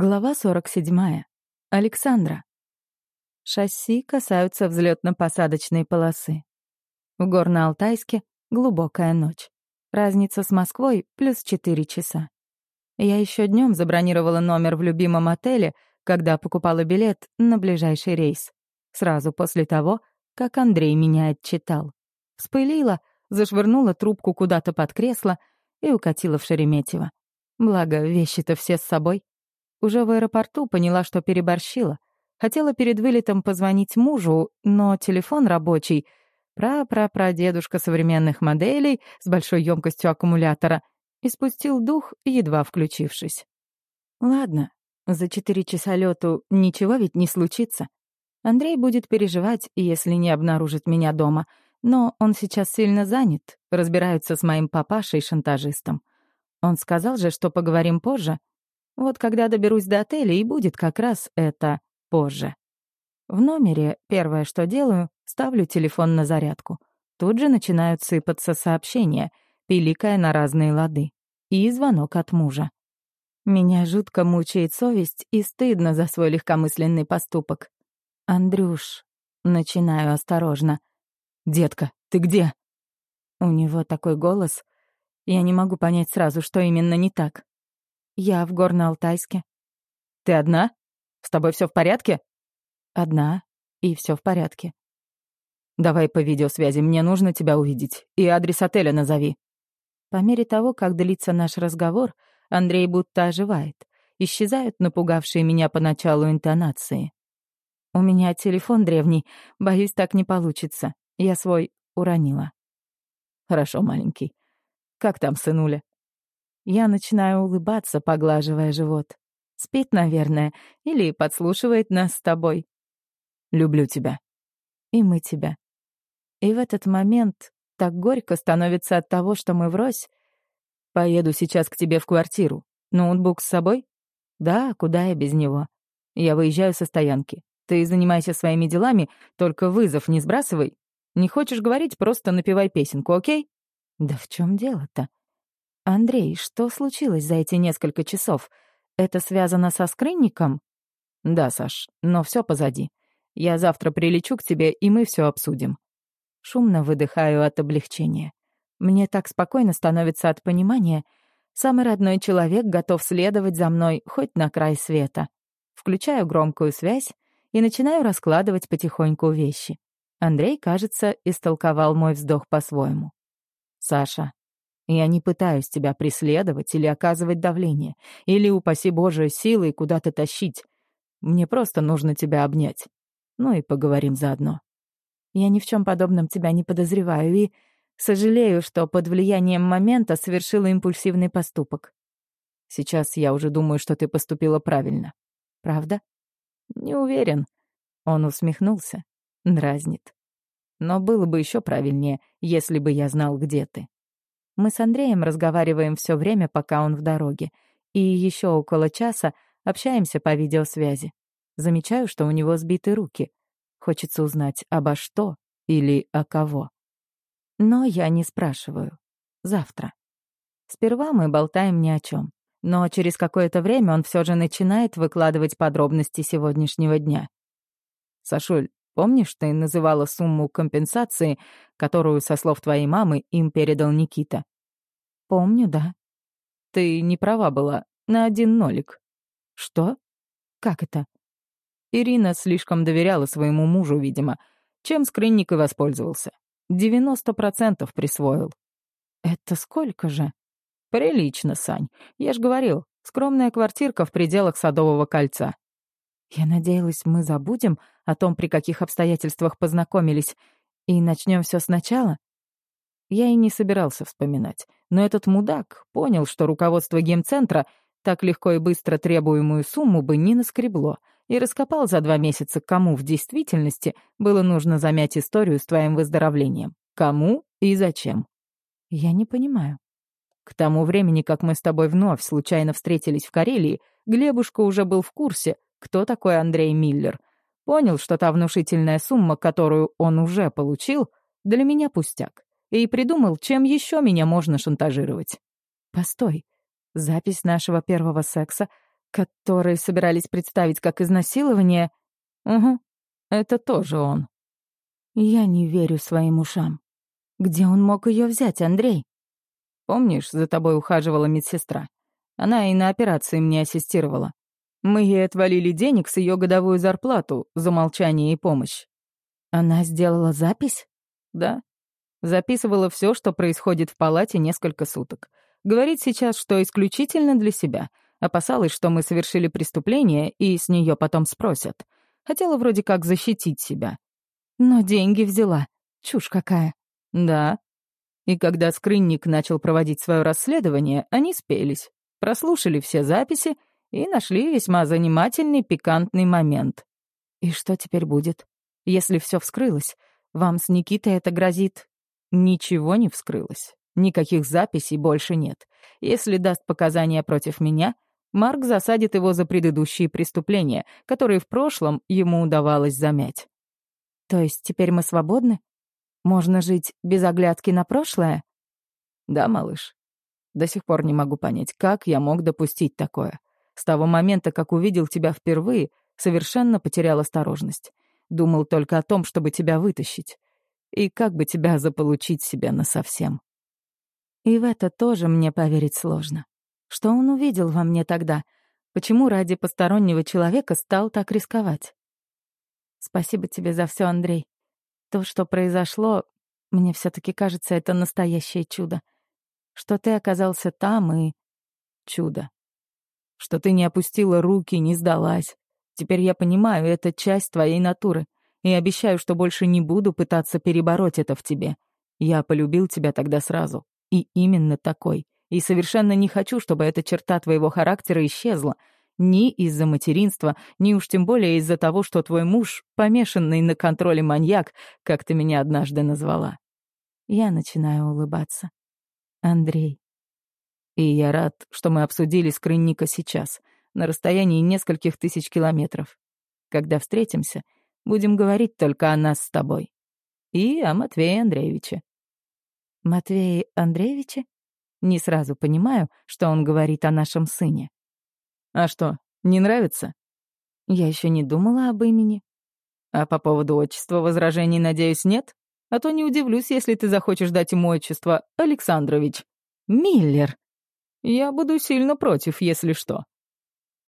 Глава 47. Александра. Шасси касаются взлетно-посадочной полосы. В Горно-Алтайске глубокая ночь. Разница с Москвой — плюс 4 часа. Я еще днем забронировала номер в любимом отеле, когда покупала билет на ближайший рейс. Сразу после того, как Андрей меня отчитал. Вспылила, зашвырнула трубку куда-то под кресло и укатила в Шереметьево. Благо, вещи-то все с собой. Уже в аэропорту поняла, что переборщила. Хотела перед вылетом позвонить мужу, но телефон рабочий, пра-пра-пра-дедушка современных моделей с большой емкостью аккумулятора, и спустил дух, едва включившись. Ладно, за четыре часа лету ничего ведь не случится. Андрей будет переживать, если не обнаружит меня дома, но он сейчас сильно занят, разбирается с моим папашей-шантажистом. Он сказал же, что поговорим позже, вот когда доберусь до отеля, и будет как раз это позже. В номере первое, что делаю, ставлю телефон на зарядку. Тут же начинают сыпаться сообщения, пиликая на разные лады. И звонок от мужа. Меня жутко мучает совесть и стыдно за свой легкомысленный поступок. «Андрюш», — начинаю осторожно. «Детка, ты где?» У него такой голос. Я не могу понять сразу, что именно не так. «Я в Горно-Алтайске». «Ты одна? С тобой все в порядке?» «Одна, и все в порядке». «Давай по видеосвязи, мне нужно тебя увидеть. И адрес отеля назови». По мере того, как длится наш разговор, Андрей будто оживает. Исчезают напугавшие меня поначалу интонации. «У меня телефон древний. Боюсь, так не получится. Я свой уронила». «Хорошо, маленький. Как там, сынуля?» Я начинаю улыбаться, поглаживая живот. Спит, наверное, или подслушивает нас с тобой. Люблю тебя. И мы тебя. И в этот момент так горько становится от того, что мы врозь. Поеду сейчас к тебе в квартиру. Ноутбук с собой? Да, куда я без него? Я выезжаю со стоянки. Ты занимайся своими делами, только вызов не сбрасывай. Не хочешь говорить, просто напевай песенку, окей? Да в чем дело-то? «Андрей, что случилось за эти несколько часов? Это связано со скрынником?» «Да, Саш, но все позади. Я завтра прилечу к тебе, и мы все обсудим». Шумно выдыхаю от облегчения. Мне так спокойно становится от понимания. Самый родной человек готов следовать за мной хоть на край света. Включаю громкую связь и начинаю раскладывать потихоньку вещи. Андрей, кажется, истолковал мой вздох по-своему. «Саша, я не пытаюсь тебя преследовать или оказывать давление, или, упаси Боже, силой куда-то тащить. Мне просто нужно тебя обнять. Ну и поговорим заодно. Я ни в чем подобном тебя не подозреваю и сожалею, что под влиянием момента совершила импульсивный поступок. Сейчас я уже думаю, что ты поступила правильно. Правда? Не уверен. Он усмехнулся. Дразнит. Но было бы еще правильнее, если бы я знал, где ты. Мы с Андреем разговариваем все время, пока он в дороге. И еще около часа общаемся по видеосвязи. Замечаю, что у него сбиты руки. Хочется узнать, обо что или о кого. Но я не спрашиваю. Завтра. Сперва мы болтаем ни о чем. Но через какое-то время он все же начинает выкладывать подробности сегодняшнего дня. «Сашуль, помнишь, ты называла сумму компенсации, которую, со слов твоей мамы, им передал Никита?» «Помню, да». «Ты не права была. На один нолик». «Что? Как это?» Ирина слишком доверяла своему мужу, видимо, чем скрынник и воспользовался. 90% присвоил. «Это сколько же?» «Прилично, Сань. Я ж говорил, скромная квартирка в пределах Садового кольца». «Я надеялась, мы забудем о том, при каких обстоятельствах познакомились, и начнем все сначала?» Я и не собирался вспоминать. Но этот мудак понял, что руководство гемцентра так легко и быстро требуемую сумму бы не наскребло, и раскопал за два месяца, кому в действительности было нужно замять историю с твоим выздоровлением. Кому и зачем. Я не понимаю. К тому времени, как мы с тобой вновь случайно встретились в Карелии, Глебушка уже был в курсе, кто такой Андрей Миллер. Понял, что та внушительная сумма, которую он уже получил, для меня пустяк и придумал, чем еще меня можно шантажировать. Постой, запись нашего первого секса который собирались представить как изнасилование. Угу, это тоже он. Я не верю своим ушам. Где он мог ее взять, Андрей? Помнишь, за тобой ухаживала медсестра? Она и на операции мне ассистировала. Мы ей отвалили денег с ее годовую зарплату за молчание и помощь. Она сделала запись? Да. Записывала все, что происходит в палате несколько суток. Говорит сейчас, что исключительно для себя. Опасалась, что мы совершили преступление, и с нее потом спросят. Хотела вроде как защитить себя. Но деньги взяла. Чушь какая. Да. И когда скрынник начал проводить свое расследование, они спелись. Прослушали все записи и нашли весьма занимательный пикантный момент. И что теперь будет? Если все вскрылось, вам с Никитой это грозит? Ничего не вскрылось. Никаких записей больше нет. Если даст показания против меня, Марк засадит его за предыдущие преступления, которые в прошлом ему удавалось замять. То есть теперь мы свободны? Можно жить без оглядки на прошлое? Да, малыш. До сих пор не могу понять, как я мог допустить такое. С того момента, как увидел тебя впервые, совершенно потерял осторожность. Думал только о том, чтобы тебя вытащить. И как бы тебя заполучить себе насовсем. И в это тоже мне поверить сложно. Что он увидел во мне тогда? Почему ради постороннего человека стал так рисковать? Спасибо тебе за все, Андрей. То, что произошло, мне все таки кажется, это настоящее чудо. Что ты оказался там и... Чудо что ты не опустила руки, не сдалась. Теперь я понимаю, это часть твоей натуры, и обещаю, что больше не буду пытаться перебороть это в тебе. Я полюбил тебя тогда сразу, и именно такой, и совершенно не хочу, чтобы эта черта твоего характера исчезла, ни из-за материнства, ни уж тем более из-за того, что твой муж — помешанный на контроле маньяк, как ты меня однажды назвала. Я начинаю улыбаться. Андрей, и я рад, что мы обсудили скрынника сейчас, на расстоянии нескольких тысяч километров. Когда встретимся, будем говорить только о нас с тобой. И о Матвее Андреевиче. Матвее Андреевиче? Не сразу понимаю, что он говорит о нашем сыне. А что, не нравится? Я еще не думала об имени. А по поводу отчества возражений, надеюсь, нет? А то не удивлюсь, если ты захочешь дать ему отчество Александрович. Миллер. Я буду сильно против, если что.